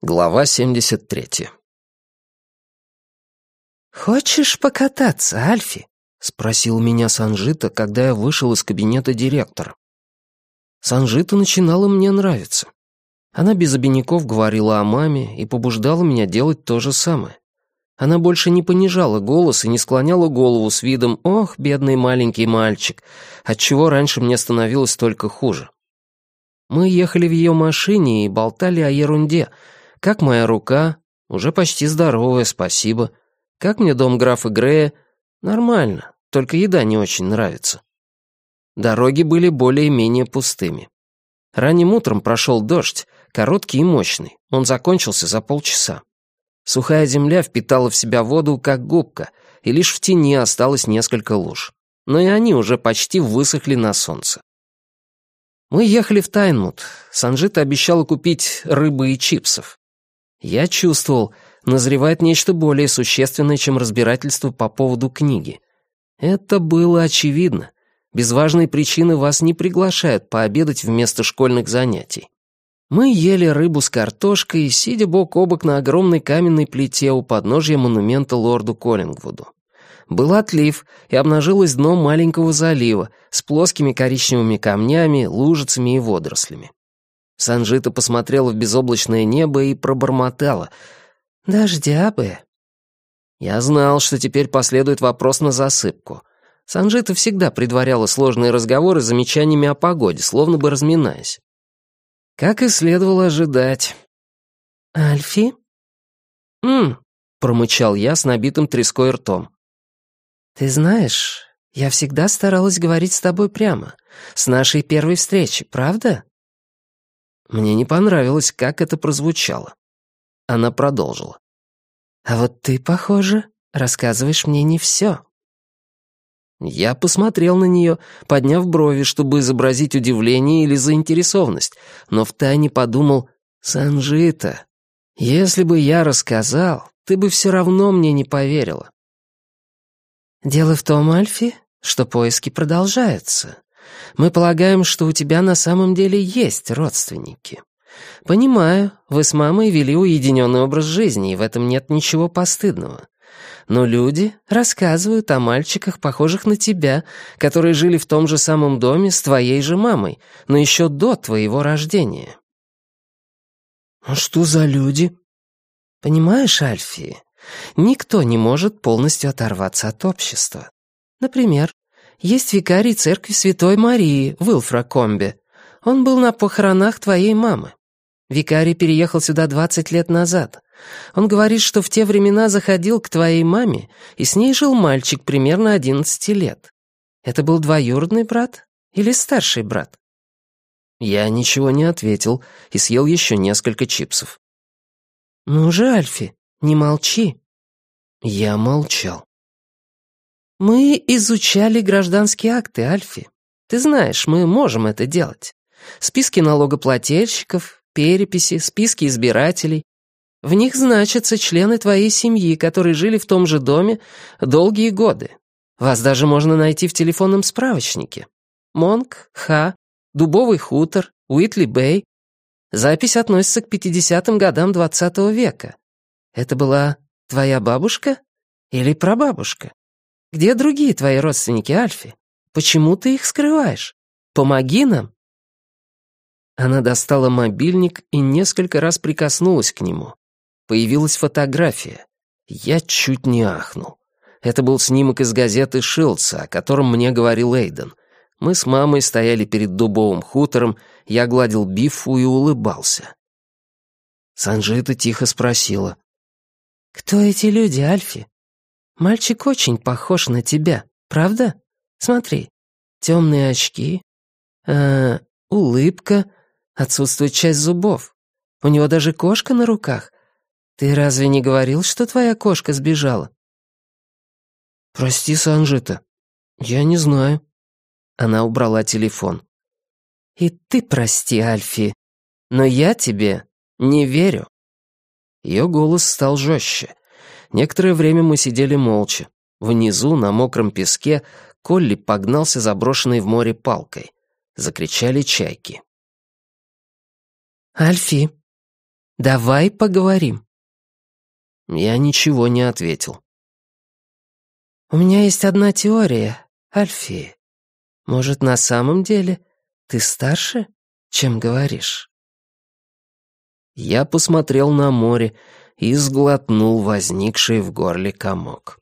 Глава 73 «Хочешь покататься, Альфи?» — спросил меня Санжита, когда я вышел из кабинета директора. Санжита начинала мне нравиться. Она без обиняков говорила о маме и побуждала меня делать то же самое. Она больше не понижала голос и не склоняла голову с видом «Ох, бедный маленький мальчик», отчего раньше мне становилось только хуже. Мы ехали в ее машине и болтали о ерунде — как моя рука? Уже почти здоровая, спасибо. Как мне дом графа Грея? Нормально, только еда не очень нравится. Дороги были более-менее пустыми. Ранним утром прошел дождь, короткий и мощный. Он закончился за полчаса. Сухая земля впитала в себя воду, как губка, и лишь в тени осталось несколько луж. Но и они уже почти высохли на солнце. Мы ехали в Тайнмут. Санжита обещала купить рыбы и чипсов. Я чувствовал, назревает нечто более существенное, чем разбирательство по поводу книги. Это было очевидно. Без важной причины вас не приглашают пообедать вместо школьных занятий. Мы ели рыбу с картошкой, сидя бок о бок на огромной каменной плите у подножья монумента лорду Коллингвуду. Был отлив, и обнажилось дно маленького залива с плоскими коричневыми камнями, лужицами и водорослями. Санжита посмотрела в безоблачное небо и пробормотала. «Дождя бы». Я знал, что теперь последует вопрос на засыпку. Санжита всегда предваряла сложные разговоры замечаниями о погоде, словно бы разминаясь. Как и следовало ожидать. «Альфи?» «М-м», промычал я с набитым треской ртом. «Ты знаешь, я всегда старалась говорить с тобой прямо, с нашей первой встречи, правда?» Мне не понравилось, как это прозвучало. Она продолжила. «А вот ты, похоже, рассказываешь мне не все». Я посмотрел на нее, подняв брови, чтобы изобразить удивление или заинтересованность, но втайне подумал, «Санжита, если бы я рассказал, ты бы все равно мне не поверила». «Дело в том, Альфи, что поиски продолжаются. Мы полагаем, что у тебя на самом деле есть родственники. Понимаю, вы с мамой вели уединенный образ жизни, и в этом нет ничего постыдного. Но люди рассказывают о мальчиках, похожих на тебя, которые жили в том же самом доме с твоей же мамой, но еще до твоего рождения. А что за люди? Понимаешь, Альфи, никто не может полностью оторваться от общества. Например, есть викарий церкви Святой Марии в Илфракомбе. Он был на похоронах твоей мамы. Викарий переехал сюда 20 лет назад. Он говорит, что в те времена заходил к твоей маме, и с ней жил мальчик примерно 11 лет. Это был двоюродный брат или старший брат? Я ничего не ответил и съел еще несколько чипсов. «Ну же, Альфи, не молчи». Я молчал. «Мы изучали гражданские акты, Альфи. Ты знаешь, мы можем это делать. Списки налогоплательщиков, переписи, списки избирателей. В них значатся члены твоей семьи, которые жили в том же доме долгие годы. Вас даже можно найти в телефонном справочнике. Монк, Ха, Дубовый хутор, Уитли Бэй. Запись относится к 50-м годам 20 -го века. Это была твоя бабушка или прабабушка? Где другие твои родственники, Альфи? Почему ты их скрываешь? Помоги нам!» Она достала мобильник и несколько раз прикоснулась к нему. Появилась фотография. Я чуть не ахнул. Это был снимок из газеты «Шилдса», о котором мне говорил Эйден. Мы с мамой стояли перед дубовым хутором, я гладил Бифу и улыбался. Санджита тихо спросила. «Кто эти люди, Альфи? Мальчик очень похож на тебя, правда? Смотри, темные очки, э, улыбка, отсутствует часть зубов. У него даже кошка на руках. Ты разве не говорил, что твоя кошка сбежала? Прости, Санжита, я не знаю. Она убрала телефон. И ты прости, Альфи, но я тебе не верю. Ее голос стал жестче. Некоторое время мы сидели молча. Внизу, на мокром песке, Колли погнался заброшенной в море палкой. Закричали чайки. «Альфи, Давай поговорим». Я ничего не ответил. «У меня есть одна теория, Альфи. Может, на самом деле ты старше, чем говоришь?» Я посмотрел на море и сглотнул возникший в горле комок.